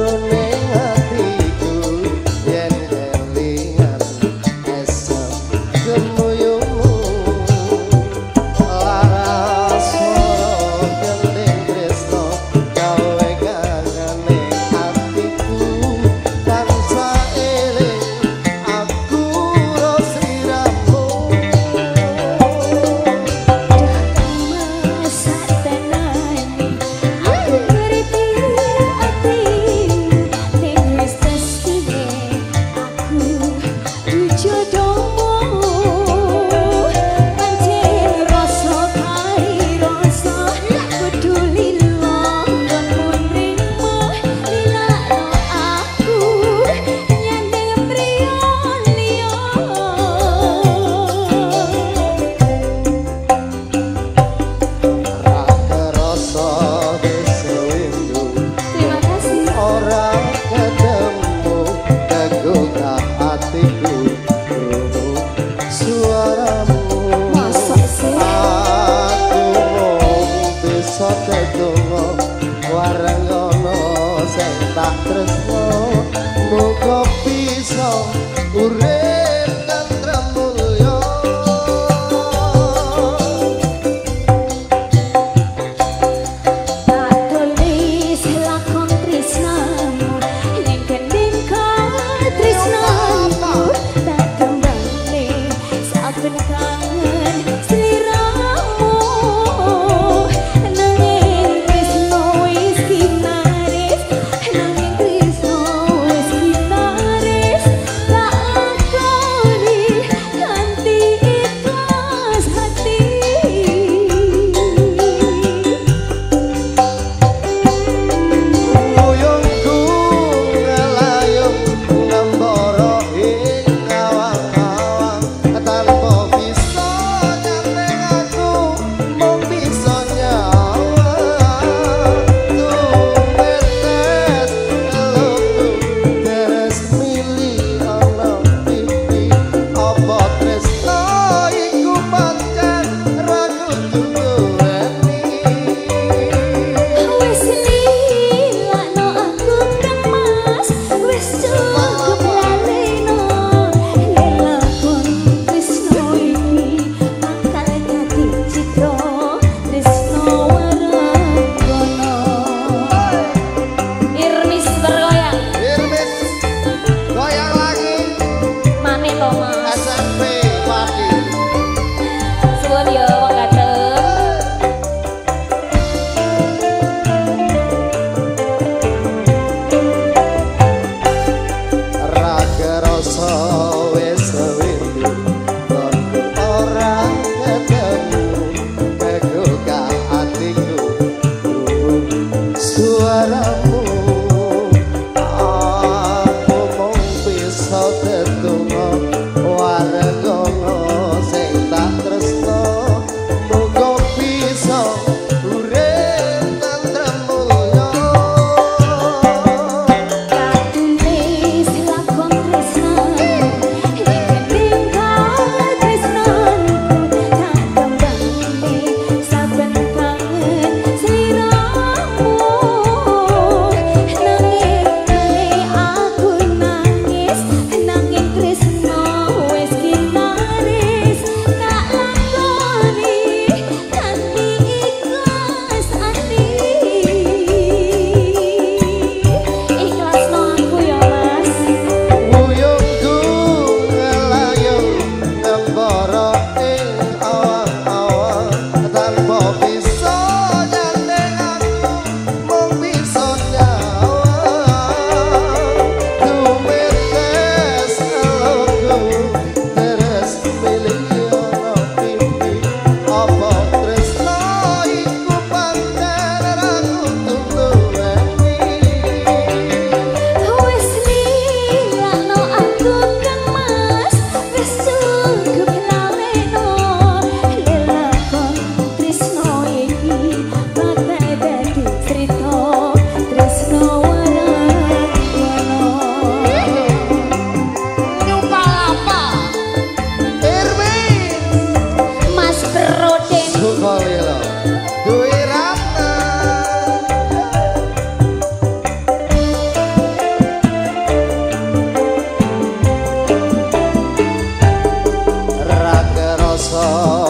no just me. 사